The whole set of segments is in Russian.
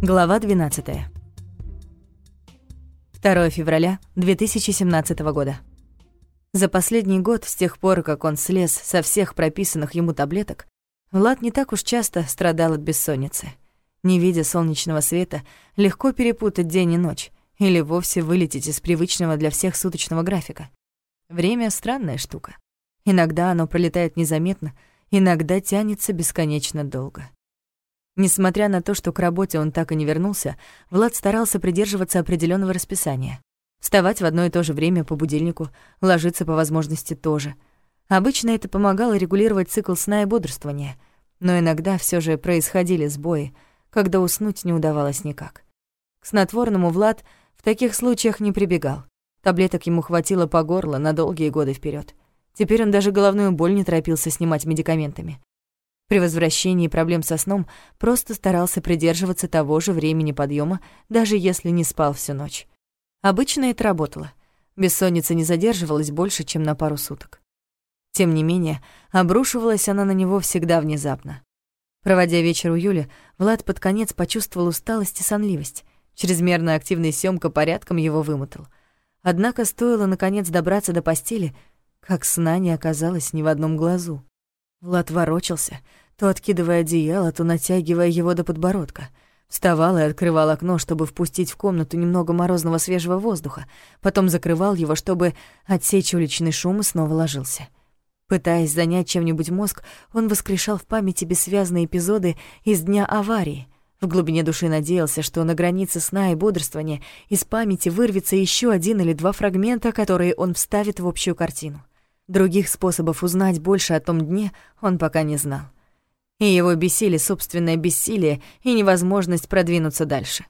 Глава 12. 2 февраля 2017 года. За последний год, с тех пор, как он слез со всех прописанных ему таблеток, Влад не так уж часто страдал от бессонницы. Не видя солнечного света, легко перепутать день и ночь или вовсе вылететь из привычного для всех суточного графика. Время — странная штука. Иногда оно пролетает незаметно, иногда тянется бесконечно долго. Несмотря на то, что к работе он так и не вернулся, Влад старался придерживаться определенного расписания. Вставать в одно и то же время по будильнику, ложиться по возможности тоже. Обычно это помогало регулировать цикл сна и бодрствования, но иногда все же происходили сбои, когда уснуть не удавалось никак. К снотворному Влад в таких случаях не прибегал. Таблеток ему хватило по горло на долгие годы вперед. Теперь он даже головную боль не торопился снимать медикаментами. При возвращении проблем со сном просто старался придерживаться того же времени подъема, даже если не спал всю ночь. Обычно это работало. Бессонница не задерживалась больше, чем на пару суток. Тем не менее, обрушивалась она на него всегда внезапно. Проводя вечер у Юли, Влад под конец почувствовал усталость и сонливость. Чрезмерная активная съемка порядком его вымотал. Однако стоило, наконец, добраться до постели, как сна не оказалось ни в одном глазу. Влад ворочался, то откидывая одеяло, то натягивая его до подбородка. Вставал и открывал окно, чтобы впустить в комнату немного морозного свежего воздуха, потом закрывал его, чтобы отсечь уличный шум и снова ложился. Пытаясь занять чем-нибудь мозг, он воскрешал в памяти бессвязные эпизоды из дня аварии. В глубине души надеялся, что на границе сна и бодрствования из памяти вырвется еще один или два фрагмента, которые он вставит в общую картину. Других способов узнать больше о том дне он пока не знал. И его бесили собственное бессилие и невозможность продвинуться дальше.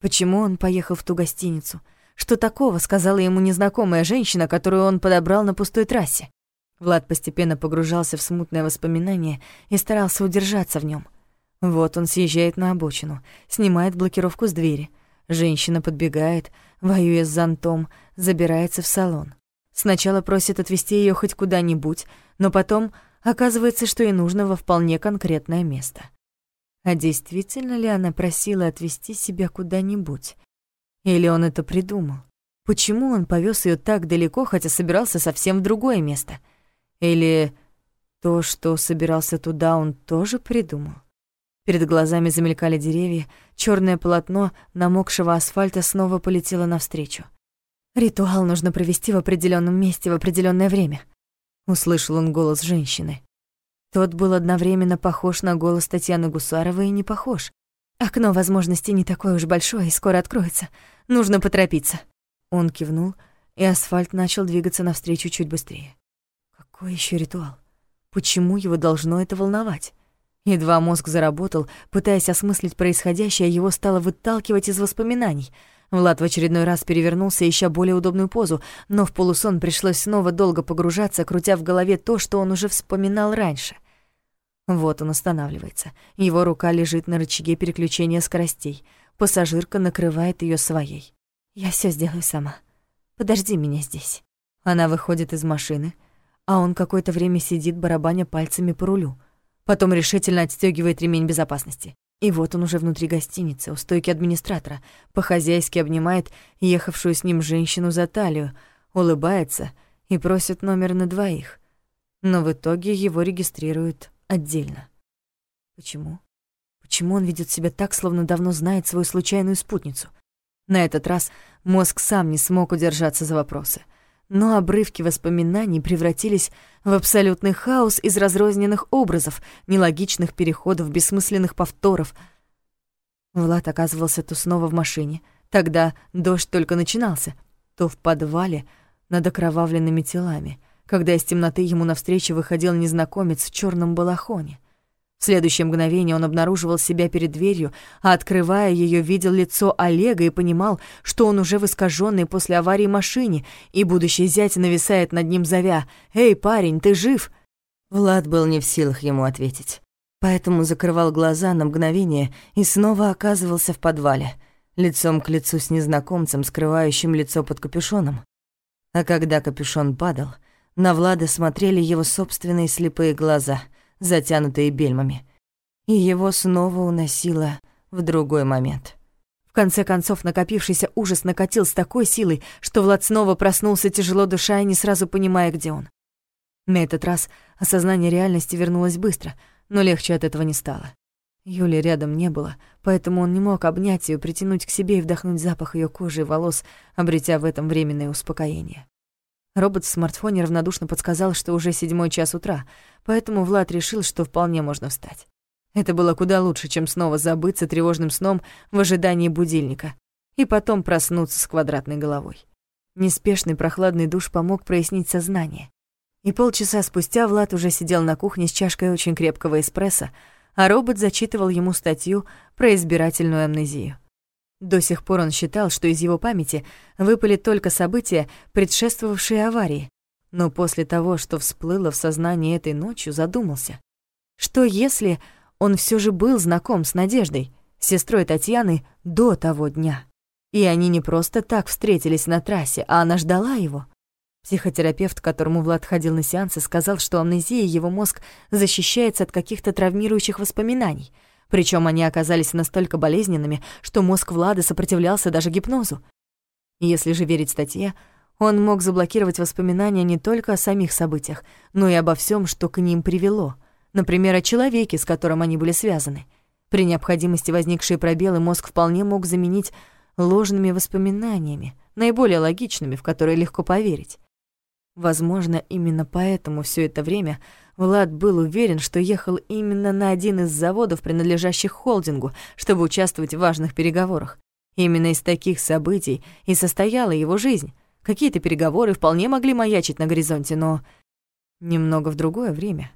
Почему он поехал в ту гостиницу? Что такого сказала ему незнакомая женщина, которую он подобрал на пустой трассе? Влад постепенно погружался в смутное воспоминание и старался удержаться в нем. Вот он съезжает на обочину, снимает блокировку с двери. Женщина подбегает, воюя с зонтом, забирается в салон. Сначала просит отвезти ее хоть куда-нибудь, но потом оказывается, что ей нужно во вполне конкретное место. А действительно ли она просила отвезти себя куда-нибудь? Или он это придумал? Почему он повез ее так далеко, хотя собирался совсем в другое место? Или то, что собирался туда, он тоже придумал? Перед глазами замелькали деревья, черное полотно намокшего асфальта снова полетело навстречу. Ритуал нужно провести в определенном месте в определенное время. Услышал он голос женщины. Тот был одновременно похож на голос Татьяны Гусаровой и не похож. Окно возможностей не такое уж большое и скоро откроется. Нужно поторопиться. Он кивнул, и асфальт начал двигаться навстречу чуть быстрее. Какой еще ритуал? Почему его должно это волновать? Едва мозг заработал, пытаясь осмыслить происходящее, его стало выталкивать из воспоминаний — Влад в очередной раз перевернулся, ища более удобную позу, но в полусон пришлось снова долго погружаться, крутя в голове то, что он уже вспоминал раньше. Вот он останавливается. Его рука лежит на рычаге переключения скоростей. Пассажирка накрывает ее своей. «Я все сделаю сама. Подожди меня здесь». Она выходит из машины, а он какое-то время сидит, барабаня пальцами по рулю. Потом решительно отстегивает ремень безопасности. И вот он уже внутри гостиницы, у стойки администратора, по-хозяйски обнимает ехавшую с ним женщину за талию, улыбается и просит номер на двоих. Но в итоге его регистрируют отдельно. Почему? Почему он ведет себя так, словно давно знает свою случайную спутницу? На этот раз мозг сам не смог удержаться за вопросы но обрывки воспоминаний превратились в абсолютный хаос из разрозненных образов, нелогичных переходов, бессмысленных повторов. Влад оказывался то снова в машине, тогда дождь только начинался, то в подвале над окровавленными телами, когда из темноты ему навстречу выходил незнакомец в черном балахоне. В следующее мгновение он обнаруживал себя перед дверью, а открывая ее, видел лицо Олега и понимал, что он уже в искаженной после аварии машине, и будущий зять нависает над ним, зовя «Эй, парень, ты жив?» Влад был не в силах ему ответить, поэтому закрывал глаза на мгновение и снова оказывался в подвале, лицом к лицу с незнакомцем, скрывающим лицо под капюшоном. А когда капюшон падал, на Влада смотрели его собственные слепые глаза — затянутые бельмами. И его снова уносило в другой момент. В конце концов, накопившийся ужас накатил с такой силой, что Влад снова проснулся, тяжело душа и не сразу понимая, где он. На этот раз осознание реальности вернулось быстро, но легче от этого не стало. Юли рядом не было, поэтому он не мог обнять ее, притянуть к себе и вдохнуть запах ее кожи и волос, обретя в этом временное успокоение. Робот в смартфоне равнодушно подсказал, что уже седьмой час утра, поэтому Влад решил, что вполне можно встать. Это было куда лучше, чем снова забыться тревожным сном в ожидании будильника и потом проснуться с квадратной головой. Неспешный прохладный душ помог прояснить сознание. И полчаса спустя Влад уже сидел на кухне с чашкой очень крепкого эспрессо, а робот зачитывал ему статью про избирательную амнезию. До сих пор он считал, что из его памяти выпали только события, предшествовавшие аварии, но после того, что всплыло в сознании этой ночью, задумался. Что если он все же был знаком с Надеждой, сестрой Татьяны, до того дня? И они не просто так встретились на трассе, а она ждала его — Психотерапевт, к которому Влад ходил на сеансы, сказал, что амнезия его мозг защищается от каких-то травмирующих воспоминаний. Причем они оказались настолько болезненными, что мозг Влада сопротивлялся даже гипнозу. Если же верить статье, он мог заблокировать воспоминания не только о самих событиях, но и обо всем, что к ним привело. Например, о человеке, с которым они были связаны. При необходимости возникшие пробелы мозг вполне мог заменить ложными воспоминаниями, наиболее логичными, в которые легко поверить. Возможно, именно поэтому все это время Влад был уверен, что ехал именно на один из заводов, принадлежащих холдингу, чтобы участвовать в важных переговорах. Именно из таких событий и состояла его жизнь. Какие-то переговоры вполне могли маячить на горизонте, но немного в другое время.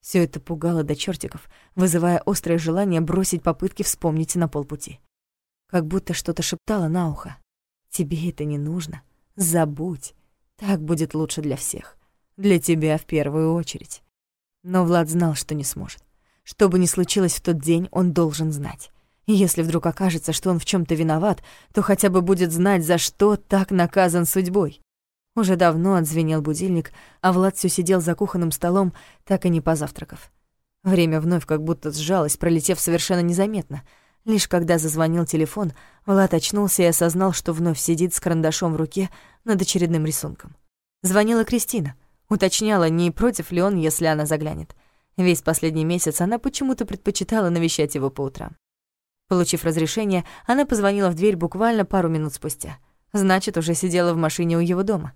Все это пугало до чертиков, вызывая острое желание бросить попытки вспомнить на полпути. Как будто что-то шептало на ухо. «Тебе это не нужно. Забудь. Так будет лучше для всех. Для тебя в первую очередь. Но Влад знал, что не сможет. Что бы ни случилось в тот день, он должен знать. Если вдруг окажется, что он в чем то виноват, то хотя бы будет знать, за что так наказан судьбой. Уже давно отзвенел будильник, а Влад все сидел за кухонным столом, так и не позавтракав. Время вновь как будто сжалось, пролетев совершенно незаметно. Лишь когда зазвонил телефон, Влад очнулся и осознал, что вновь сидит с карандашом в руке, над очередным рисунком. Звонила Кристина, уточняла, не против ли он, если она заглянет. Весь последний месяц она почему-то предпочитала навещать его по утрам. Получив разрешение, она позвонила в дверь буквально пару минут спустя. Значит, уже сидела в машине у его дома.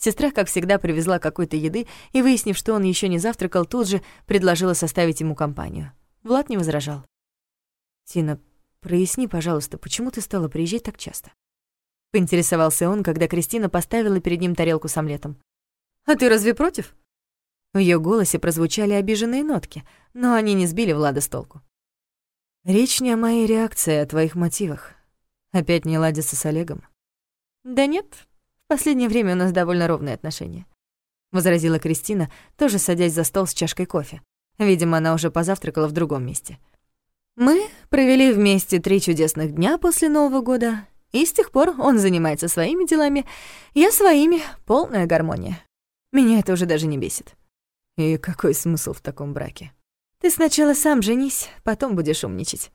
Сестра, как всегда, привезла какой-то еды и, выяснив, что он еще не завтракал, тут же предложила составить ему компанию. Влад не возражал. «Тина, проясни, пожалуйста, почему ты стала приезжать так часто?» Поинтересовался он, когда Кристина поставила перед ним тарелку с омлетом. «А ты разве против?» В её голосе прозвучали обиженные нотки, но они не сбили Влада с толку. «Речь не о моей реакции, а о твоих мотивах. Опять не ладится с Олегом?» «Да нет, в последнее время у нас довольно ровные отношения», — возразила Кристина, тоже садясь за стол с чашкой кофе. Видимо, она уже позавтракала в другом месте. «Мы провели вместе три чудесных дня после Нового года, и с тех пор он занимается своими делами, я своими, полная гармония. Меня это уже даже не бесит. И какой смысл в таком браке? Ты сначала сам женись, потом будешь умничать.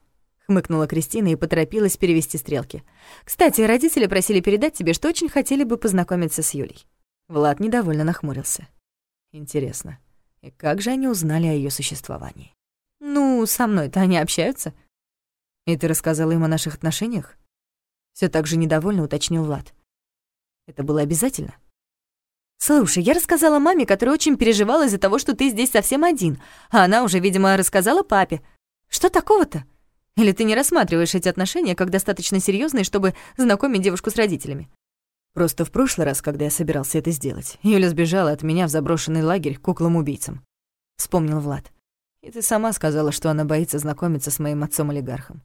Хмыкнула Кристина и поторопилась перевести стрелки. Кстати, родители просили передать тебе, что очень хотели бы познакомиться с Юлей. Влад недовольно нахмурился. Интересно, и как же они узнали о ее существовании? Ну, со мной-то они общаются. И ты рассказала им о наших отношениях? Все так же недовольно уточнил Влад. Это было обязательно? Слушай, я рассказала маме, которая очень переживала из-за того, что ты здесь совсем один, а она уже, видимо, рассказала папе. Что такого-то? Или ты не рассматриваешь эти отношения как достаточно серьезные, чтобы знакомить девушку с родителями? Просто в прошлый раз, когда я собирался это сделать, Юля сбежала от меня в заброшенный лагерь куклам-убийцам. Вспомнил Влад. И ты сама сказала, что она боится знакомиться с моим отцом-олигархом.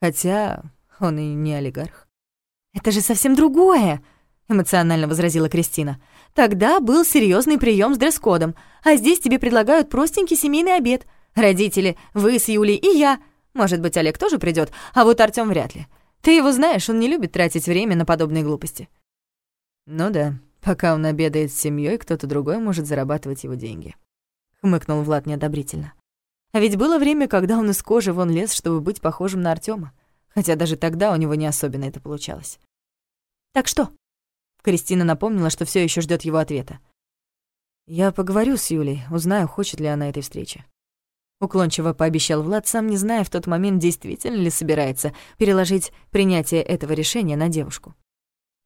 Хотя он и не олигарх. «Это же совсем другое!» — эмоционально возразила Кристина. «Тогда был серьезный прием с дресс-кодом, а здесь тебе предлагают простенький семейный обед. Родители, вы с Юлей и я. Может быть, Олег тоже придет, а вот Артём вряд ли. Ты его знаешь, он не любит тратить время на подобные глупости». «Ну да, пока он обедает с семьей, кто-то другой может зарабатывать его деньги», — хмыкнул Влад неодобрительно. А ведь было время, когда он из кожи вон лез, чтобы быть похожим на Артема. Хотя даже тогда у него не особенно это получалось. «Так что?» Кристина напомнила, что все еще ждет его ответа. «Я поговорю с Юлей, узнаю, хочет ли она этой встречи». Уклончиво пообещал Влад, сам не зная в тот момент, действительно ли собирается переложить принятие этого решения на девушку.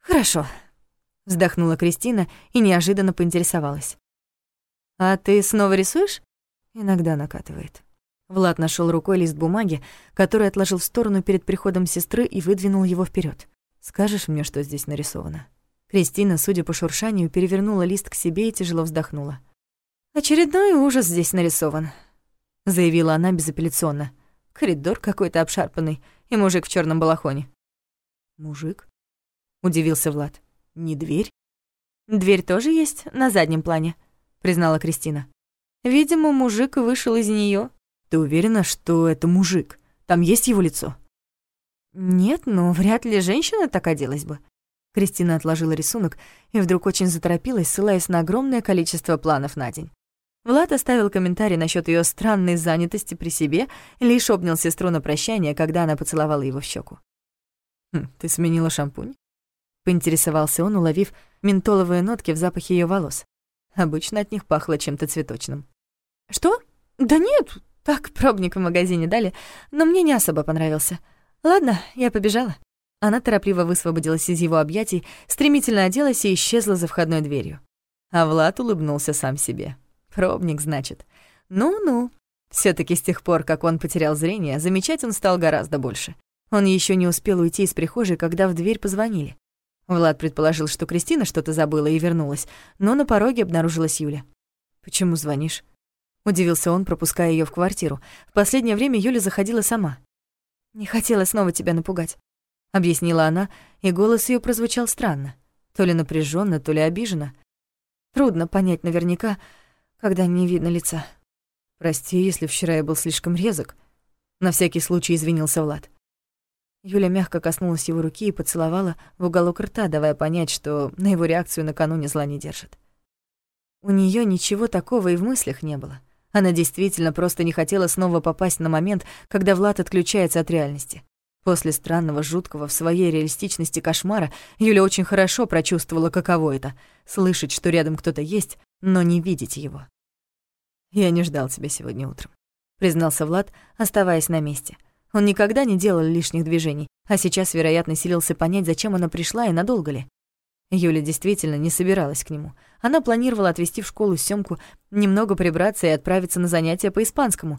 «Хорошо», — вздохнула Кристина и неожиданно поинтересовалась. «А ты снова рисуешь?» «Иногда накатывает». Влад нашел рукой лист бумаги, который отложил в сторону перед приходом сестры и выдвинул его вперед. «Скажешь мне, что здесь нарисовано?» Кристина, судя по шуршанию, перевернула лист к себе и тяжело вздохнула. «Очередной ужас здесь нарисован», — заявила она безапелляционно. «Коридор какой-то обшарпанный и мужик в черном балахоне». «Мужик?» — удивился Влад. «Не дверь?» «Дверь тоже есть на заднем плане», — признала Кристина. «Видимо, мужик вышел из нее. «Ты уверена, что это мужик? Там есть его лицо?» «Нет, но вряд ли женщина так оделась бы», Кристина отложила рисунок и вдруг очень заторопилась, ссылаясь на огромное количество планов на день. Влад оставил комментарий насчет ее странной занятости при себе, лишь обнял сестру на прощание, когда она поцеловала его в щеку. «Хм, «Ты сменила шампунь?» — поинтересовался он, уловив ментоловые нотки в запахе ее волос. Обычно от них пахло чем-то цветочным. «Что? Да нет, так пробник в магазине дали, но мне не особо понравился. Ладно, я побежала». Она торопливо высвободилась из его объятий, стремительно оделась и исчезла за входной дверью. А Влад улыбнулся сам себе. Пробник, значит. Ну-ну. все таки с тех пор, как он потерял зрение, замечать он стал гораздо больше. Он еще не успел уйти из прихожей, когда в дверь позвонили. Влад предположил, что Кристина что-то забыла и вернулась, но на пороге обнаружилась Юля. «Почему звонишь?» Удивился он, пропуская ее в квартиру. В последнее время Юля заходила сама. «Не хотела снова тебя напугать. — объяснила она, и голос ее прозвучал странно. То ли напряженно, то ли обиженно. Трудно понять наверняка, когда не видно лица. «Прости, если вчера я был слишком резок», — на всякий случай извинился Влад. Юля мягко коснулась его руки и поцеловала в уголок рта, давая понять, что на его реакцию накануне зла не держит. У нее ничего такого и в мыслях не было. Она действительно просто не хотела снова попасть на момент, когда Влад отключается от реальности. После странного, жуткого в своей реалистичности кошмара Юля очень хорошо прочувствовала, каково это — слышать, что рядом кто-то есть, но не видеть его. «Я не ждал тебя сегодня утром», — признался Влад, оставаясь на месте. Он никогда не делал лишних движений, а сейчас, вероятно, силился понять, зачем она пришла и надолго ли. Юля действительно не собиралась к нему. Она планировала отвезти в школу Сёмку, немного прибраться и отправиться на занятия по испанскому,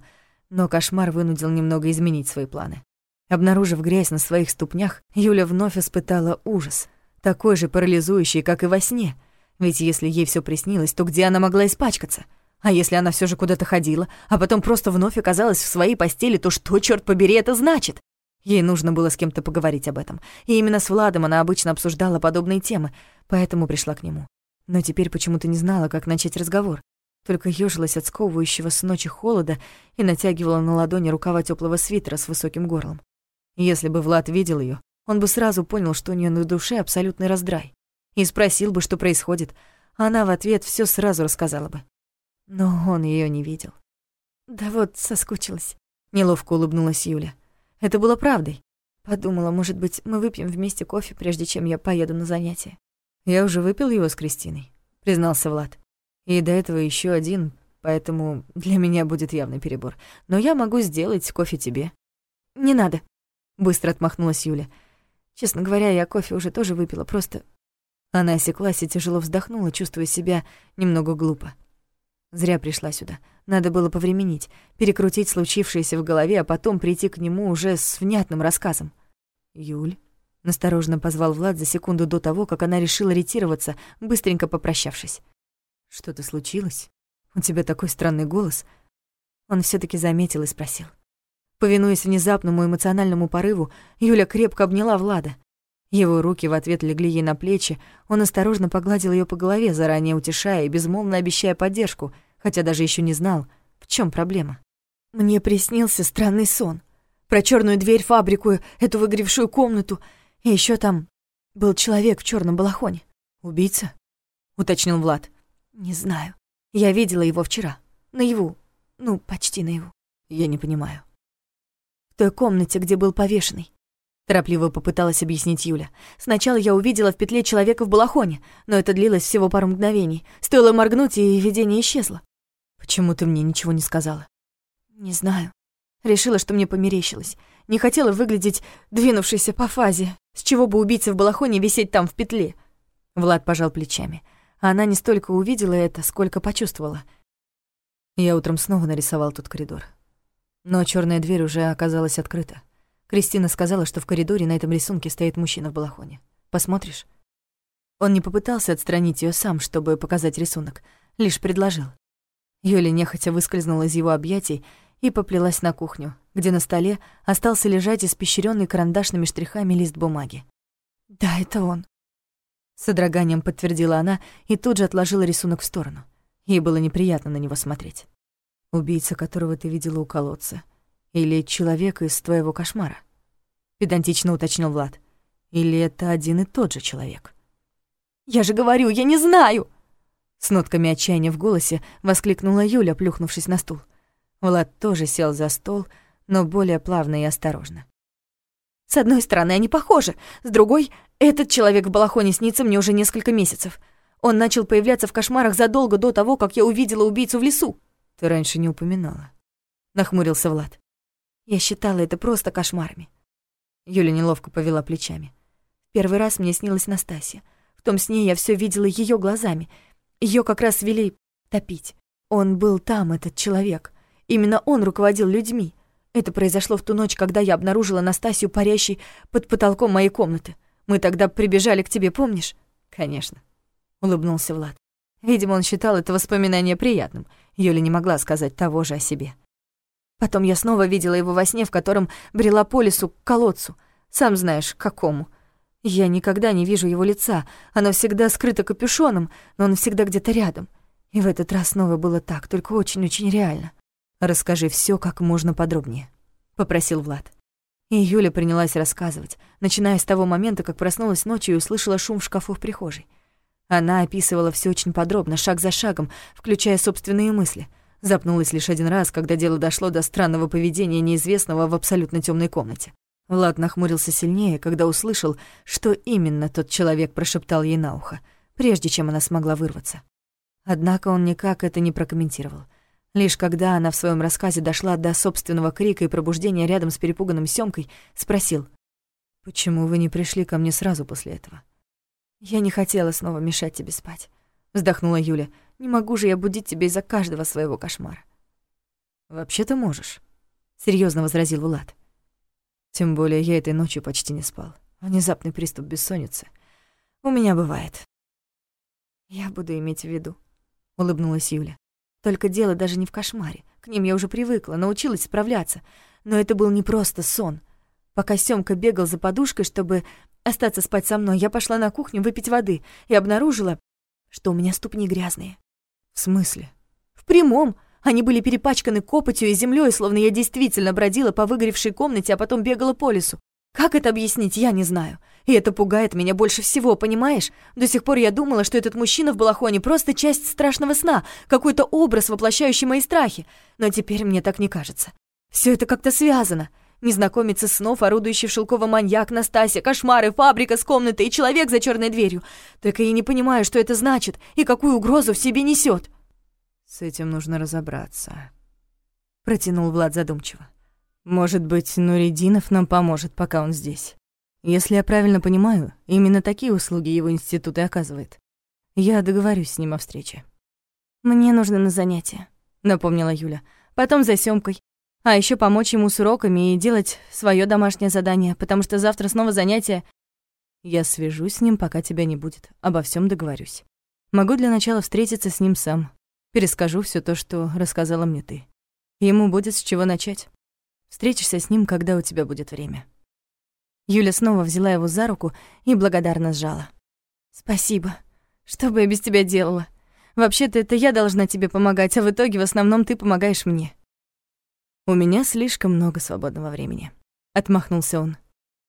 но кошмар вынудил немного изменить свои планы. Обнаружив грязь на своих ступнях, Юля вновь испытала ужас, такой же парализующий, как и во сне. Ведь если ей все приснилось, то где она могла испачкаться? А если она все же куда-то ходила, а потом просто вновь оказалась в своей постели, то что, черт побери, это значит? Ей нужно было с кем-то поговорить об этом. И именно с Владом она обычно обсуждала подобные темы, поэтому пришла к нему. Но теперь почему-то не знала, как начать разговор. Только ёжилась от сковывающего с ночи холода и натягивала на ладони рукава теплого свитера с высоким горлом. Если бы Влад видел ее, он бы сразу понял, что у нее на душе абсолютный раздрай. И спросил бы, что происходит, она в ответ все сразу рассказала бы. Но он ее не видел. «Да вот, соскучилась», — неловко улыбнулась Юля. Это было правдой. Подумала, может быть, мы выпьем вместе кофе, прежде чем я поеду на занятия. «Я уже выпил его с Кристиной», — признался Влад. «И до этого еще один, поэтому для меня будет явный перебор. Но я могу сделать кофе тебе». «Не надо», Быстро отмахнулась Юля. Честно говоря, я кофе уже тоже выпила, просто... Она осеклась и тяжело вздохнула, чувствуя себя немного глупо. Зря пришла сюда. Надо было повременить, перекрутить случившееся в голове, а потом прийти к нему уже с внятным рассказом. «Юль?» — настороженно позвал Влад за секунду до того, как она решила ретироваться, быстренько попрощавшись. «Что-то случилось? У тебя такой странный голос». Он все таки заметил и спросил. Повинуясь внезапному эмоциональному порыву, Юля крепко обняла Влада. Его руки в ответ легли ей на плечи, он осторожно погладил ее по голове, заранее утешая и безмолвно обещая поддержку, хотя даже еще не знал, в чем проблема. «Мне приснился странный сон. Про черную дверь, фабрику, эту выгоревшую комнату. И еще там был человек в черном балахоне. Убийца?» — уточнил Влад. «Не знаю. Я видела его вчера. Наяву. Ну, почти наяву». Я не понимаю. В той комнате, где был повешенный. Торопливо попыталась объяснить Юля. Сначала я увидела в петле человека в балахоне, но это длилось всего пару мгновений. Стоило моргнуть, и видение исчезло. Почему ты мне ничего не сказала? Не знаю. Решила, что мне померещилось. Не хотела выглядеть двинувшейся по фазе. С чего бы убийца в балахоне висеть там в петле? Влад пожал плечами. Она не столько увидела это, сколько почувствовала. Я утром снова нарисовал тут коридор. Но черная дверь уже оказалась открыта. Кристина сказала, что в коридоре на этом рисунке стоит мужчина в балахоне. Посмотришь? Он не попытался отстранить ее сам, чтобы показать рисунок, лишь предложил. Юля нехотя выскользнула из его объятий и поплелась на кухню, где на столе остался лежать испещренный карандашными штрихами лист бумаги. «Да, это он», — с содроганием подтвердила она и тут же отложила рисунок в сторону. Ей было неприятно на него смотреть. «Убийца, которого ты видела у колодца, или человек из твоего кошмара?» Педантично уточнил Влад. «Или это один и тот же человек?» «Я же говорю, я не знаю!» С нотками отчаяния в голосе воскликнула Юля, плюхнувшись на стул. Влад тоже сел за стол, но более плавно и осторожно. «С одной стороны, они похожи, с другой, этот человек в балахоне снится мне уже несколько месяцев. Он начал появляться в кошмарах задолго до того, как я увидела убийцу в лесу». «Ты раньше не упоминала», — нахмурился Влад. Я считала это просто кошмарами. Юля неловко повела плечами. Первый раз мне снилась Настасья. В том сне я все видела ее глазами. Ее как раз вели топить. Он был там, этот человек. Именно он руководил людьми. Это произошло в ту ночь, когда я обнаружила Настасью парящей под потолком моей комнаты. Мы тогда прибежали к тебе, помнишь? Конечно, улыбнулся Влад. Видимо, он считал это воспоминание приятным. Юля не могла сказать того же о себе. Потом я снова видела его во сне, в котором брела по лесу к колодцу. Сам знаешь, к какому. Я никогда не вижу его лица. Оно всегда скрыто капюшоном, но он всегда где-то рядом. И в этот раз снова было так, только очень-очень реально. «Расскажи все как можно подробнее», — попросил Влад. И Юля принялась рассказывать, начиная с того момента, как проснулась ночью и услышала шум в шкафу в прихожей. Она описывала все очень подробно, шаг за шагом, включая собственные мысли — Запнулась лишь один раз, когда дело дошло до странного поведения неизвестного в абсолютно темной комнате. Влад нахмурился сильнее, когда услышал, что именно тот человек прошептал ей на ухо, прежде чем она смогла вырваться. Однако он никак это не прокомментировал. Лишь когда она в своем рассказе дошла до собственного крика и пробуждения рядом с перепуганным Сёмкой, спросил, «Почему вы не пришли ко мне сразу после этого?» «Я не хотела снова мешать тебе спать», — вздохнула Юля, — не могу же я будить тебя из-за каждого своего кошмара. Вообще-то можешь, серьезно возразил Влад. Тем более я этой ночью почти не спал. Внезапный приступ бессонницы. У меня бывает. Я буду иметь в виду, улыбнулась Юля. Только дело даже не в кошмаре. К ним я уже привыкла, научилась справляться. Но это был не просто сон. Пока Сёмка бегал за подушкой, чтобы остаться спать со мной, я пошла на кухню выпить воды и обнаружила, что у меня ступни грязные. «В смысле?» «В прямом. Они были перепачканы копотью и землей, словно я действительно бродила по выгоревшей комнате, а потом бегала по лесу. Как это объяснить, я не знаю. И это пугает меня больше всего, понимаешь? До сих пор я думала, что этот мужчина в балахоне просто часть страшного сна, какой-то образ, воплощающий мои страхи. Но теперь мне так не кажется. Все это как-то связано. Незнакомец из снов, орудующий в шелковом маньяк, Настасья, кошмары, фабрика с комнатой и человек за черной дверью. Только я не понимаю, что это значит и какую угрозу в себе несет. С этим нужно разобраться. Протянул Влад задумчиво. Может быть, Нуридинов нам поможет, пока он здесь. Если я правильно понимаю, именно такие услуги его институт и оказывает. Я договорюсь с ним о встрече. «Мне нужно на занятия», — напомнила Юля. «Потом за Сёмкой. А еще помочь ему с уроками и делать свое домашнее задание, потому что завтра снова занятия. Я свяжусь с ним, пока тебя не будет. Обо всем договорюсь. Могу для начала встретиться с ним сам. Перескажу все то, что рассказала мне ты. Ему будет с чего начать. Встретишься с ним, когда у тебя будет время. Юля снова взяла его за руку и благодарно сжала. «Спасибо. Что бы я без тебя делала? Вообще-то это я должна тебе помогать, а в итоге в основном ты помогаешь мне». «У меня слишком много свободного времени», — отмахнулся он.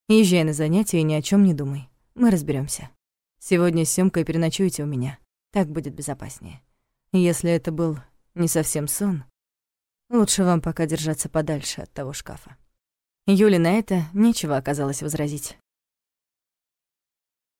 «Езжай на занятия и ни о чем не думай. Мы разберемся. Сегодня с Сёмкой переночуете у меня. Так будет безопаснее. Если это был не совсем сон...» Лучше вам пока держаться подальше от того шкафа». Юле на это нечего оказалось возразить.